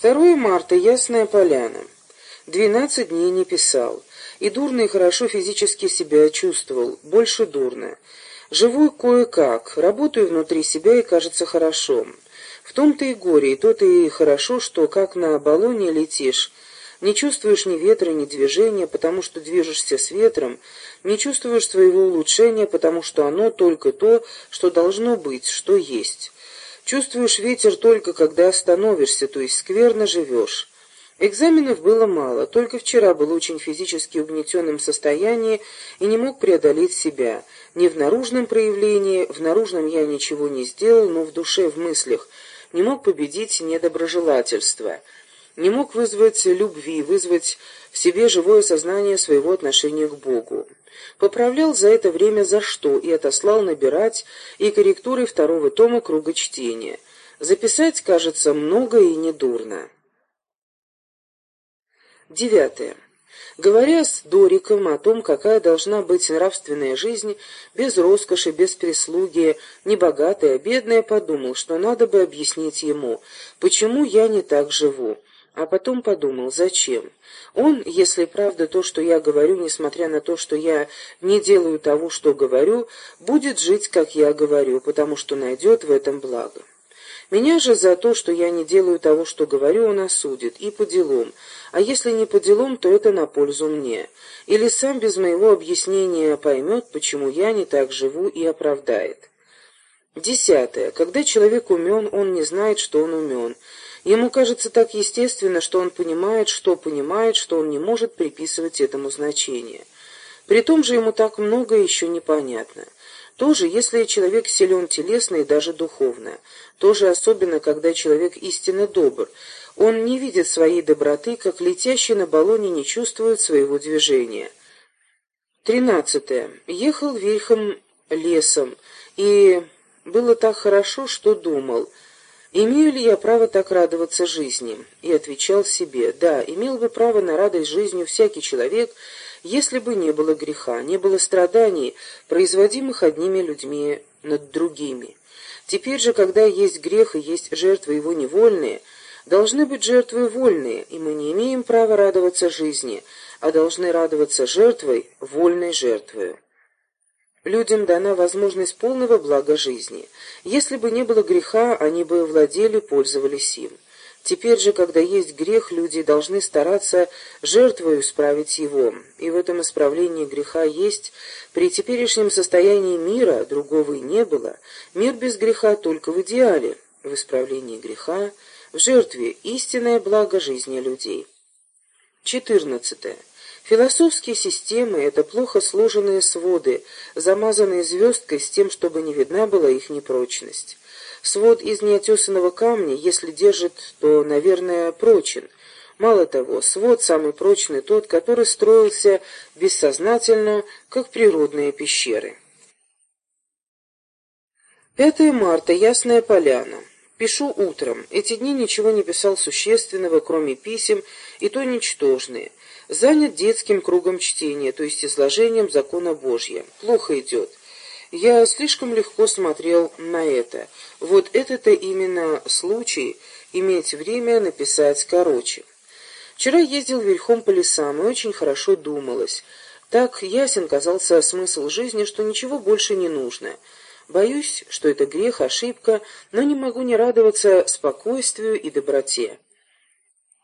2 марта. Ясная поляна. Двенадцать дней не писал. И дурно и хорошо физически себя чувствовал. Больше дурно. Живу кое-как, работаю внутри себя и кажется хорошо. В том-то и горе, и то-то и хорошо, что как на баллоне летишь. Не чувствуешь ни ветра, ни движения, потому что движешься с ветром, не чувствуешь своего улучшения, потому что оно только то, что должно быть, что есть. Чувствуешь ветер только когда остановишься, то есть скверно живешь. Экзаменов было мало, только вчера был очень физически угнетенном состоянии и не мог преодолеть себя. Не в наружном проявлении, в наружном я ничего не сделал, но в душе, в мыслях, не мог победить недоброжелательство, не мог вызвать любви, вызвать в себе живое сознание своего отношения к Богу. Поправлял за это время за что и отослал набирать и корректуры второго тома круга чтения. Записать, кажется, много и недурно. Девятое. Говоря с Дориком о том, какая должна быть нравственная жизнь, без роскоши, без прислуги, небогатая, бедная, подумал, что надо бы объяснить ему, почему я не так живу. А потом подумал, зачем? Он, если правда то, что я говорю, несмотря на то, что я не делаю того, что говорю, будет жить, как я говорю, потому что найдет в этом благо. Меня же за то, что я не делаю того, что говорю, он осудит, и по делам, а если не по делам, то это на пользу мне. Или сам без моего объяснения поймет, почему я не так живу и оправдает. Десятое. Когда человек умен, он не знает, что он умен. Ему кажется так естественно, что он понимает, что понимает, что он не может приписывать этому значение. При том же ему так много еще непонятно. Тоже, если человек силен телесно и даже духовно. Тоже особенно, когда человек истинно добр. Он не видит своей доброты, как летящий на баллоне не чувствует своего движения. Тринадцатое. Ехал верхом лесом, и было так хорошо, что думал, имею ли я право так радоваться жизни? И отвечал себе, да, имел бы право на радость жизнью всякий человек, если бы не было греха, не было страданий, производимых одними людьми над другими. Теперь же, когда есть грех и есть жертвы его невольные, должны быть жертвы вольные, и мы не имеем права радоваться жизни, а должны радоваться жертвой, вольной жертвою. Людям дана возможность полного блага жизни. Если бы не было греха, они бы владели, пользовались им. Теперь же, когда есть грех, люди должны стараться жертвою исправить его, и в этом исправлении греха есть, при теперешнем состоянии мира, другого и не было, мир без греха только в идеале, в исправлении греха, в жертве истинное благо жизни людей. 14. Философские системы — это плохо сложенные своды, замазанные звездкой с тем, чтобы не видна была их непрочность. Свод из неотесанного камня, если держит, то, наверное, прочен. Мало того, свод самый прочный тот, который строился бессознательно, как природные пещеры. 5 марта. Ясная поляна. Пишу утром. Эти дни ничего не писал существенного, кроме писем, и то ничтожные. Занят детским кругом чтения, то есть изложением закона Божья. Плохо идет. Я слишком легко смотрел на это. Вот это-то именно случай иметь время написать короче. Вчера ездил верхом по лесам и очень хорошо думалось. Так ясен казался смысл жизни, что ничего больше не нужно. Боюсь, что это грех, ошибка, но не могу не радоваться спокойствию и доброте.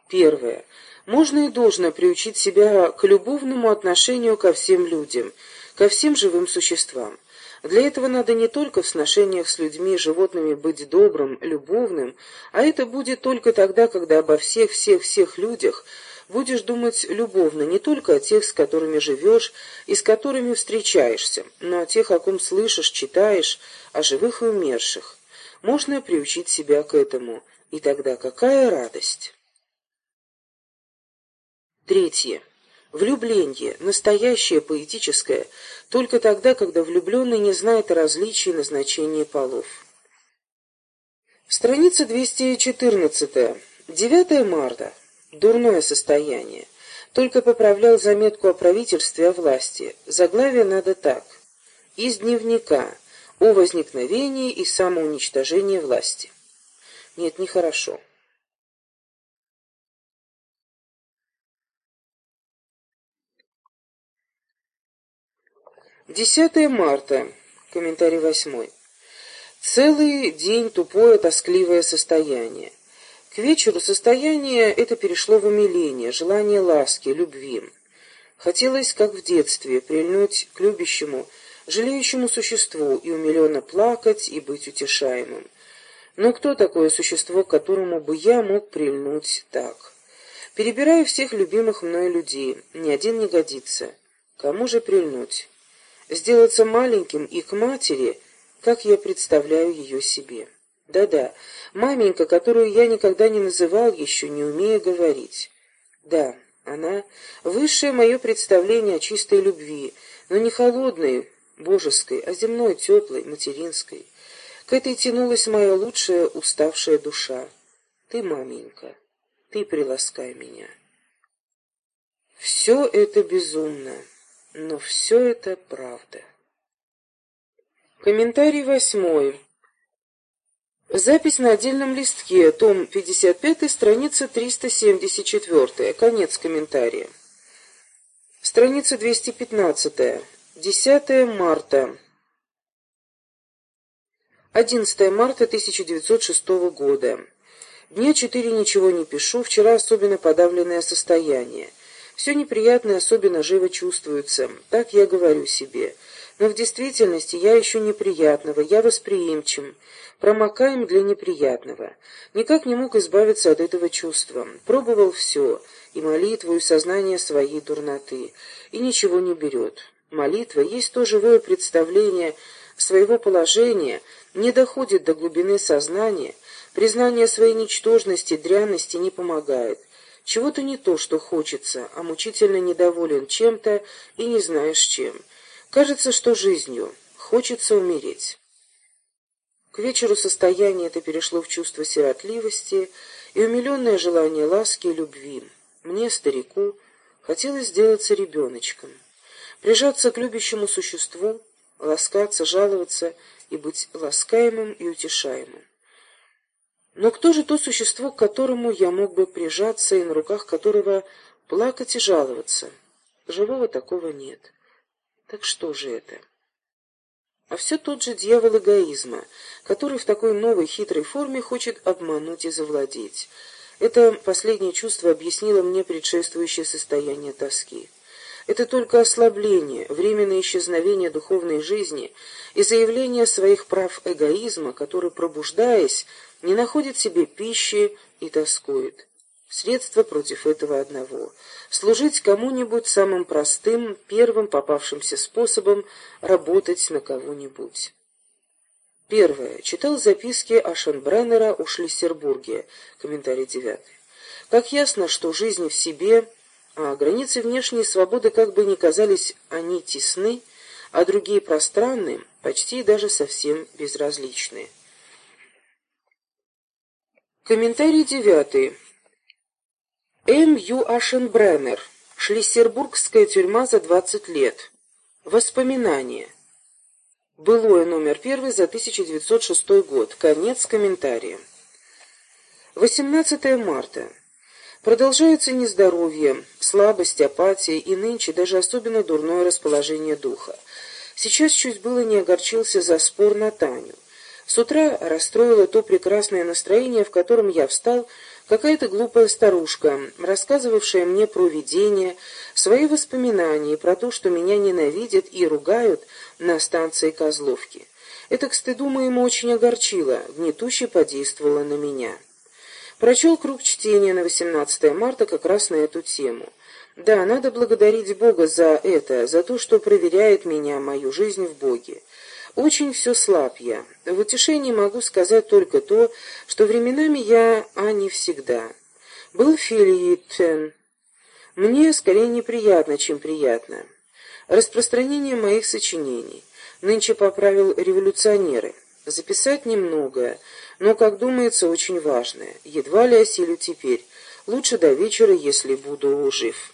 Первое. Можно и должно приучить себя к любовному отношению ко всем людям, ко всем живым существам. Для этого надо не только в сношениях с людьми и животными быть добрым, любовным, а это будет только тогда, когда обо всех-всех-всех людях будешь думать любовно не только о тех, с которыми живешь и с которыми встречаешься, но о тех, о ком слышишь, читаешь, о живых и умерших. Можно приучить себя к этому, и тогда какая радость! Третье. Влюбление, настоящее, поэтическое, только тогда, когда влюбленный не знает о различии назначения полов. Страница 214. 9 марта. Дурное состояние. Только поправлял заметку о правительстве и о власти. Заглавие надо так. Из дневника. О возникновении и самоуничтожении власти. Нет, нехорошо. Десятое марта. Комментарий восьмой. Целый день тупое, тоскливое состояние. К вечеру состояние это перешло в умиление, желание ласки, любви. Хотелось, как в детстве, прильнуть к любящему, жалеющему существу и умиленно плакать и быть утешаемым. Но кто такое существо, к которому бы я мог прильнуть так? Перебираю всех любимых мной людей, ни один не годится. Кому же прильнуть? Сделаться маленьким и к матери, как я представляю ее себе. Да-да, маменька, которую я никогда не называл еще, не умея говорить. Да, она — высшее мое представление о чистой любви, но не холодной, божеской, а земной, теплой, материнской. К этой тянулась моя лучшая уставшая душа. Ты, маменька, ты приласкай меня. Все это безумно, но все это правда. Комментарий восьмой. Запись на отдельном листке, том 55, страница 374, конец комментария. Страница 215, 10 марта. 11 марта 1906 года. Дня четыре ничего не пишу, вчера особенно подавленное состояние. Все неприятное особенно живо чувствуется, так я говорю себе. Но в действительности я еще неприятного, я восприимчив, промокаем для неприятного. Никак не мог избавиться от этого чувства. Пробовал все, и молитву, и сознание своей дурноты, и ничего не берет. Молитва есть то живое представление своего положения, не доходит до глубины сознания, признание своей ничтожности, дрянности не помогает. Чего-то не то, что хочется, а мучительно недоволен чем-то и не знаешь чем. Кажется, что жизнью. Хочется умереть. К вечеру состояние это перешло в чувство сиротливости и умиленное желание ласки и любви. Мне, старику, хотелось сделаться ребеночком, прижаться к любящему существу, ласкаться, жаловаться и быть ласкаемым и утешаемым. Но кто же то существо, к которому я мог бы прижаться и на руках которого плакать и жаловаться? Живого такого нет. Так что же это? А все тот же дьявол эгоизма, который в такой новой хитрой форме хочет обмануть и завладеть. Это последнее чувство объяснило мне предшествующее состояние тоски. Это только ослабление, временное исчезновение духовной жизни и заявление своих прав эгоизма, который, пробуждаясь, не находит себе пищи и тоскует. Средство против этого одного — служить кому-нибудь самым простым, первым попавшимся способом работать на кого-нибудь. Первое. Читал записки Ашенбреннера о Шлиссербурге. Комментарий девятый. Как ясно, что жизнь в себе, а границы внешней свободы как бы не казались они тесны, а другие пространны, почти даже совсем безразличны. Комментарий девятый. М. Ю. Ашенбреннер. Шлиссербургская тюрьма за 20 лет. Воспоминания. Былое номер первый за 1906 год. Конец комментария. 18 марта. Продолжается нездоровье, слабость, апатия и нынче даже особенно дурное расположение духа. Сейчас чуть было не огорчился за спор на Таню. С утра расстроило то прекрасное настроение, в котором я встал, Какая-то глупая старушка, рассказывавшая мне про видения, свои воспоминания про то, что меня ненавидят и ругают на станции Козловки. Это, к стыду моему, очень огорчило, гнетуще подействовало на меня. Прочел круг чтения на 18 марта как раз на эту тему. Да, надо благодарить Бога за это, за то, что проверяет меня, мою жизнь в Боге. Очень все слаб я. В утешении могу сказать только то, что временами я, а не всегда. Был Филиитен. Мне скорее неприятно, чем приятно. Распространение моих сочинений. Нынче поправил революционеры. Записать немногое, но, как думается, очень важное. Едва ли осилю теперь. Лучше до вечера, если буду жив».